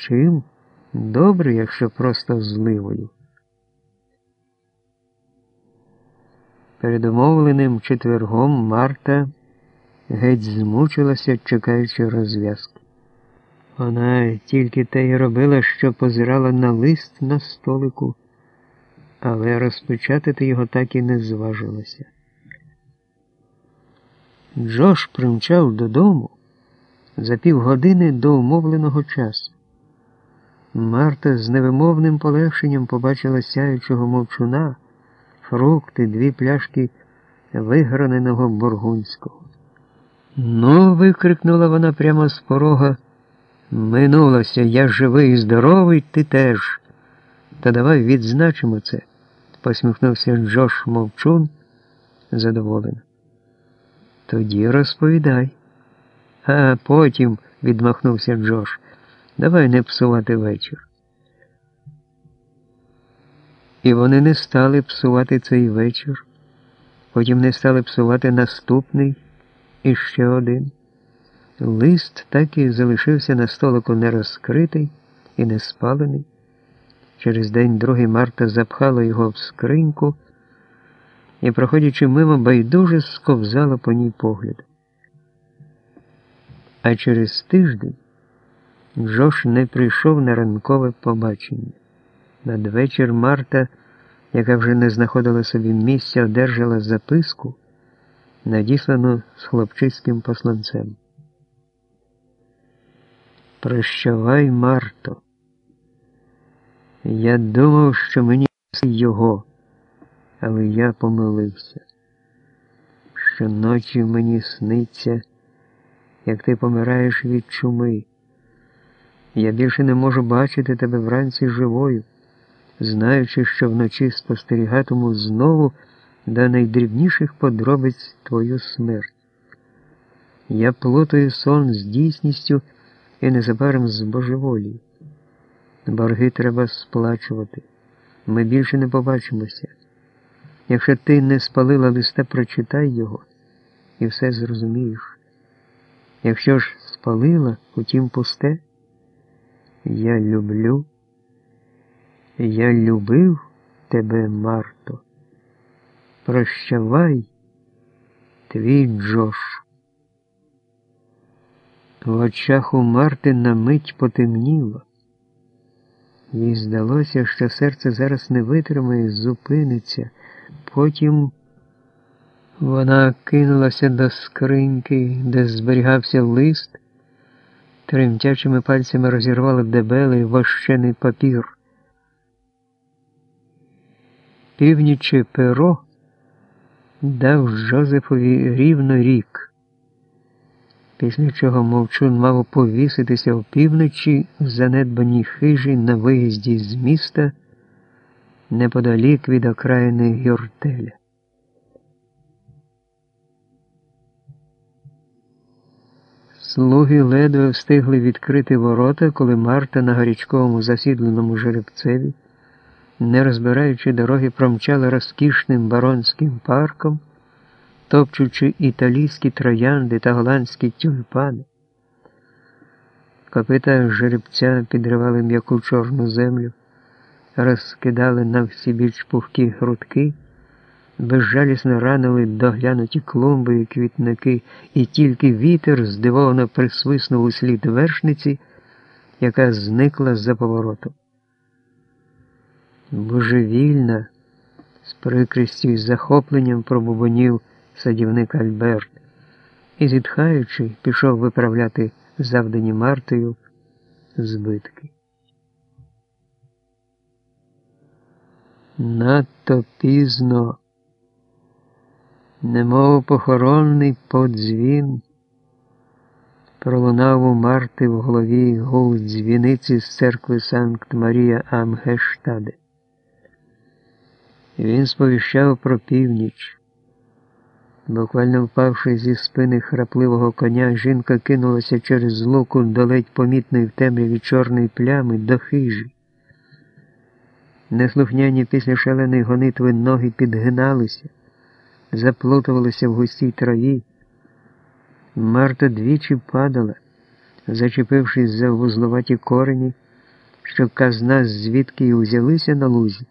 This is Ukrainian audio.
чим? Добре, якщо просто зливою. Перед умовленим четвергом Марта геть змучилася, чекаючи розв'язки. Вона тільки те й робила, що позирала на лист на столику, але розпечатати його так і не зважилася. Джош примчав додому за півгодини до умовленого часу. Марта з невимовним полегшенням побачила сяючого мовчуна, фрукти, дві пляшки виграненого бургунського. Ну, викрикнула вона прямо з порога. Минулося, я живий і здоровий, ти теж. Та давай відзначимо це, посміхнувся Джош мовчун задоволено. Тоді розповідай. А потім, відмахнувся Джош, давай не псувати вечір. І вони не стали псувати цей вечір, потім не стали псувати наступний і ще один. Лист так і залишився на столику нерозкритий і не спалений. Через день другий Марта запхала його в скриньку і, проходячи мимо, байдуже сковзала по ній погляд. А через тиждень Джош не прийшов на ранкове побачення. Надвечір Марта, яка вже не знаходила собі місця, одержала записку, надіслану з хлопчиським посланцем. Прощавай, Марто. Я думав, що мені його, але я помилився. Щоночі мені сниться, як ти помираєш від чуми. Я більше не можу бачити тебе вранці живою, знаючи, що вночі спостерігатиму знову до найдрібніших подробиць твою смерть. Я плутаю сон з дійсністю і незабаром збожеволію. Борги треба сплачувати. Ми більше не побачимося. Якщо ти не спалила листа, прочитай його і все зрозумієш. Якщо ж спалила, утім пусте, я люблю, я любив тебе, Марто. Прощавай, твій Джош. В очах у Марти на мить потемніло. Їй здалося, що серце зараз не витримає, зупиниться. Потім вона кинулася до скриньки, де зберігався лист, тремтячими пальцями розірвала дебелий вощений папір. Північе перо дав Жозефові рівно рік після чого мовчун мав повіситися опівночі в занедбаній хижі на виїзді з міста неподалік від окраїни Юртеля. Слуги ледве встигли відкрити ворота, коли Марта на гарячковому засідленому жеребцеві, не розбираючи дороги, промчала розкішним баронським парком топчучи італійські троянди та голландські тюльпани. Копита жеребця підривали м'яку чорну землю, розкидали на всі більш пухкі грудки, безжалісно ранили доглянуті клумби і квітники, і тільки вітер здивовано присвиснув у слід вершниці, яка зникла за поворотом. Божевільна, з прикрістю і захопленням пробубонів садівник Альберт і, зітхаючи, пішов виправляти завдані Мартою збитки. Надто пізно, немов похоронний подзвін, пролунав у Марти в голові гул дзвіниці з церкви Санкт Марія Амгештаде. Він сповіщав про північ. Буквально впавши зі спини храпливого коня, жінка кинулася через луку до ледь помітної в темряві чорної плями до хижі. Неслухняні після шаленої гонитви ноги підгиналися, заплутувалися в густій траві. Марта двічі падала, зачепившись за вузловаті корені. що казна звідки й узялися на лузі.